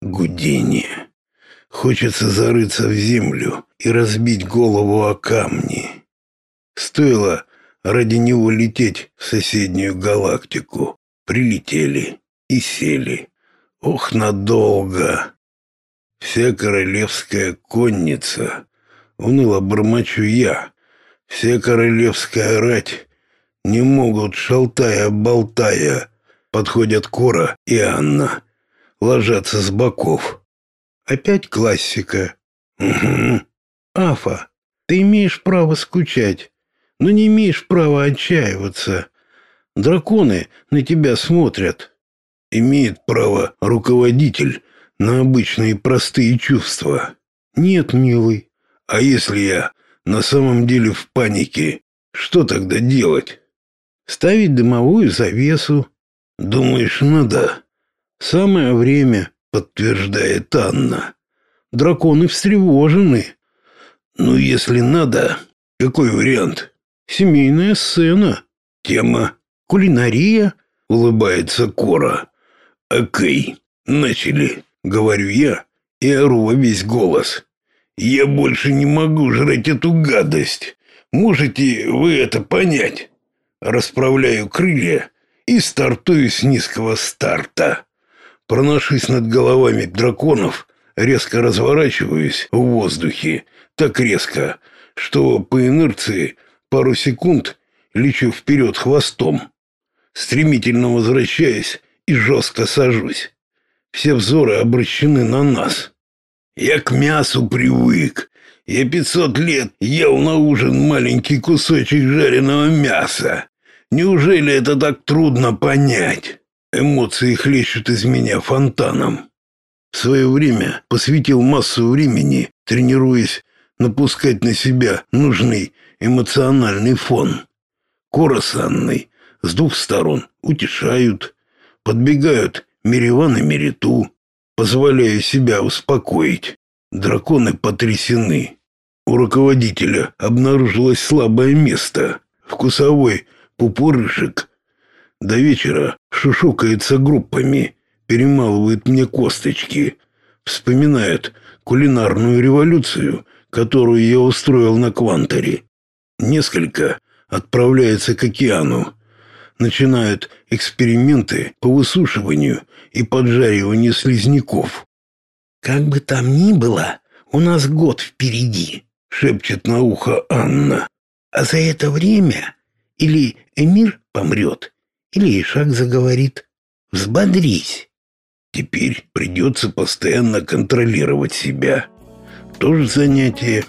гудение. Хочется зарыться в землю и разбить голову о камни. Стоило ради него лететь в соседнюю галактику. Прилетели и сели. Ох, надолго. Вся королевская конница, уныло бормочу я, вся королевская рать не могут, шалтая-болтая, подходят Кора и Анна, ложатся с боков. Опять классика. Угу. Афа, ты имеешь право скучать, но не имеешь права отчаиваться. Драконы на тебя смотрят. Имеет право руководитель на обычные простые чувства. Нет, милый. А если я на самом деле в панике, что тогда делать? Ставить дымовую завесу. Думаешь, надо? Самое время, подтверждает Анна. Драконы встревожены. Ну, если надо, какой вариант? Семейная сцена. Тема кулинария, улыбается Кора. Окей, начали, говорю я и ору во весь голос. Я больше не могу жрать эту гадость. Можете вы это понять? Расправляю крылья и стартую с низкого старта. Проношусь над головами драконов, резко разворачиваюсь в воздухе, так резко, что по инерции пару секунд лечу вперед хвостом. Стремительно возвращаясь, и жестко сажусь. Все взоры обращены на нас. Я к мясу привык. Я пятьсот лет ел на ужин маленький кусочек жареного мяса. Неужели это так трудно понять? Эмоции хлещут из меня фонтаном. В свое время посвятил массу времени, тренируясь напускать на себя нужный эмоциональный фон. Анной с двух сторон утешают, Подбегают Мириван и Мериту, позволяя себя успокоить. Драконы потрясены. У руководителя обнаружилось слабое место. Вкусовой пупорышек. До вечера шушукается группами, перемалывает мне косточки. Вспоминает кулинарную революцию, которую я устроил на Кванторе. Несколько отправляется к океану, начинают эксперименты по высушиванию и поджариванию слизняков. «Как бы там ни было, у нас год впереди», — шепчет на ухо Анна. «А за это время или Эмир помрет, или Ишак заговорит. Взбодрись». Теперь придется постоянно контролировать себя. Тоже занятие